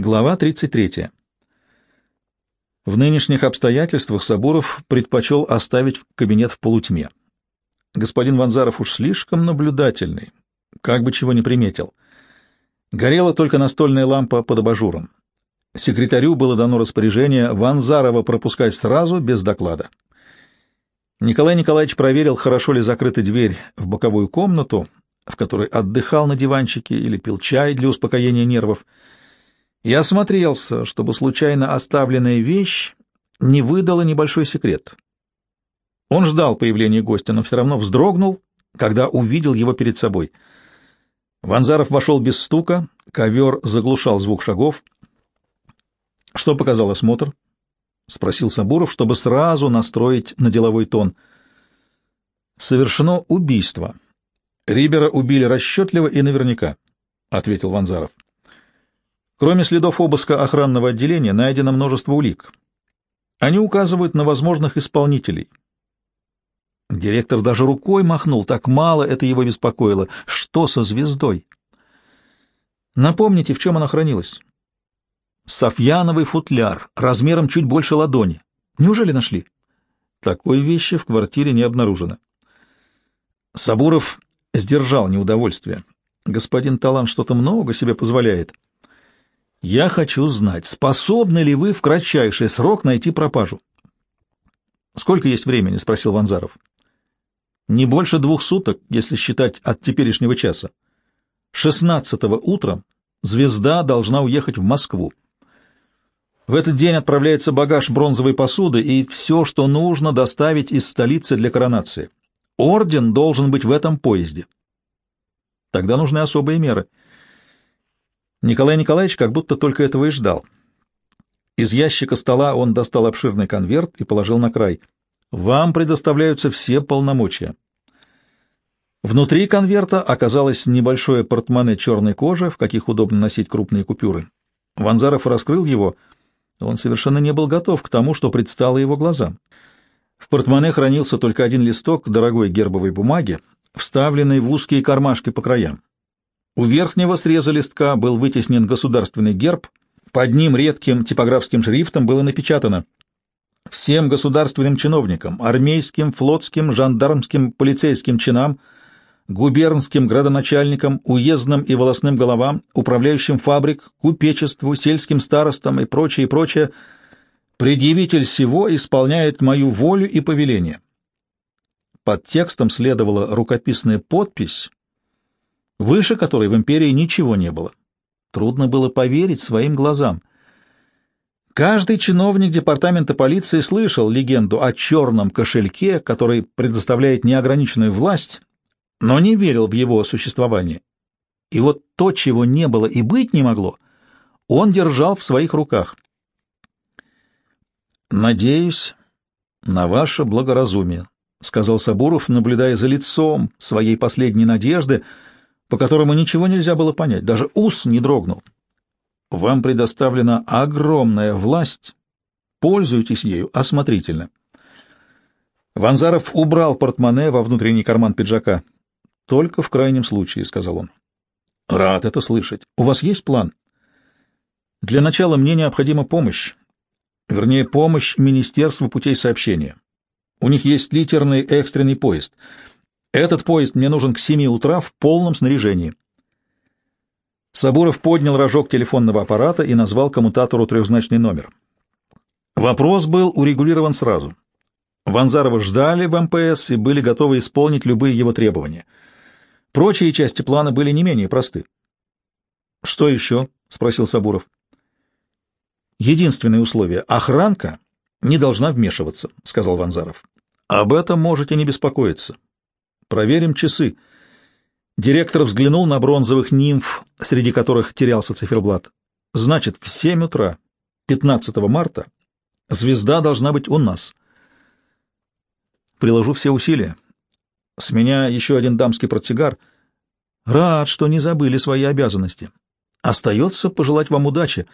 Глава 33. В нынешних обстоятельствах Сабуров предпочел оставить кабинет в полутьме. Господин Ванзаров уж слишком наблюдательный, как бы чего не приметил. Горела только настольная лампа под абажуром. Секретарю было дано распоряжение Ванзарова пропускать сразу, без доклада. Николай Николаевич проверил, хорошо ли закрыта дверь в боковую комнату, в которой отдыхал на диванчике или пил чай для успокоения нервов, и осмотрелся, чтобы случайно оставленная вещь не выдала небольшой секрет. Он ждал появления гостя, но все равно вздрогнул, когда увидел его перед собой. Ванзаров вошел без стука, ковер заглушал звук шагов. — Что показал осмотр? — спросил Сабуров, чтобы сразу настроить на деловой тон. — Совершено убийство. Рибера убили расчетливо и наверняка, — ответил Ванзаров. — Кроме следов обыска охранного отделения, найдено множество улик. Они указывают на возможных исполнителей. Директор даже рукой махнул, так мало это его беспокоило. Что со звездой? Напомните, в чем она хранилась? Софьяновый футляр, размером чуть больше ладони. Неужели нашли? Такой вещи в квартире не обнаружено. Сабуров сдержал неудовольствие. Господин Талан что-то много себе позволяет. — я хочу знать, способны ли вы в кратчайший срок найти пропажу? Сколько есть времени? спросил Ванзаров. Не больше двух суток, если считать от теперешнего часа. Шестнадцатого утром звезда должна уехать в Москву. В этот день отправляется багаж бронзовой посуды и все, что нужно доставить из столицы для коронации. Орден должен быть в этом поезде. Тогда нужны особые меры — Николай Николаевич как будто только этого и ждал. Из ящика стола он достал обширный конверт и положил на край. «Вам предоставляются все полномочия». Внутри конверта оказалось небольшое портмоне черной кожи, в каких удобно носить крупные купюры. Ванзаров раскрыл его. Он совершенно не был готов к тому, что предстало его глазам. В портмоне хранился только один листок дорогой гербовой бумаги, вставленный в узкие кармашки по краям. У верхнего среза листка был вытеснен государственный герб, под ним редким типографским шрифтом было напечатано «Всем государственным чиновникам, армейским, флотским, жандармским, полицейским чинам, губернским градоначальникам, уездным и волосным головам, управляющим фабрик, купечеству, сельским старостам и прочее, и прочее, предъявитель всего исполняет мою волю и повеление». Под текстом следовала рукописная подпись, выше которой в империи ничего не было. Трудно было поверить своим глазам. Каждый чиновник департамента полиции слышал легенду о черном кошельке, который предоставляет неограниченную власть, но не верил в его существование. И вот то, чего не было и быть не могло, он держал в своих руках. «Надеюсь на ваше благоразумие», — сказал Сабуров, наблюдая за лицом своей последней надежды — по которому ничего нельзя было понять, даже ус не дрогнул. Вам предоставлена огромная власть, пользуйтесь ею осмотрительно. Ванзаров убрал портмоне во внутренний карман пиджака. «Только в крайнем случае», — сказал он. «Рад это слышать. У вас есть план?» «Для начала мне необходима помощь. Вернее, помощь Министерству путей сообщения. У них есть литерный экстренный поезд — этот поезд мне нужен к семи утра в полном снаряжении. Сабуров поднял рожок телефонного аппарата и назвал коммутатору трехзначный номер. Вопрос был урегулирован сразу. Ванзарова ждали в МПС и были готовы исполнить любые его требования. Прочие части плана были не менее просты. «Что еще?» — спросил Сабуров. «Единственное условие — охранка не должна вмешиваться», — сказал Ванзаров. «Об этом можете не беспокоиться. Проверим часы. Директор взглянул на бронзовых нимф, среди которых терялся циферблат. Значит, в семь утра, 15 марта, звезда должна быть у нас. Приложу все усилия. С меня еще один дамский портсигар. Рад, что не забыли свои обязанности. Остается пожелать вам удачи.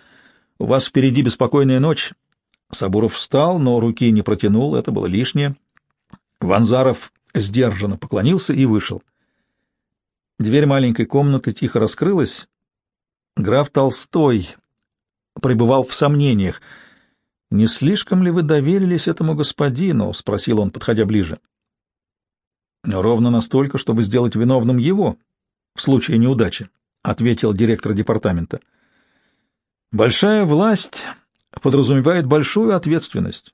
У вас впереди беспокойная ночь. Сабуров встал, но руки не протянул, это было лишнее. Ванзаров сдержанно поклонился и вышел. Дверь маленькой комнаты тихо раскрылась. Граф Толстой пребывал в сомнениях. «Не слишком ли вы доверились этому господину?» — спросил он, подходя ближе. «Ровно настолько, чтобы сделать виновным его в случае неудачи», — ответил директор департамента. «Большая власть подразумевает большую ответственность.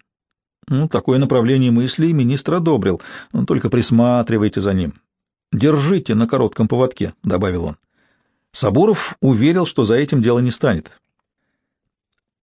Ну, такое направление мыслей министр одобрил, ну, только присматривайте за ним. Держите на коротком поводке», — добавил он. Сабуров уверил, что за этим дело не станет.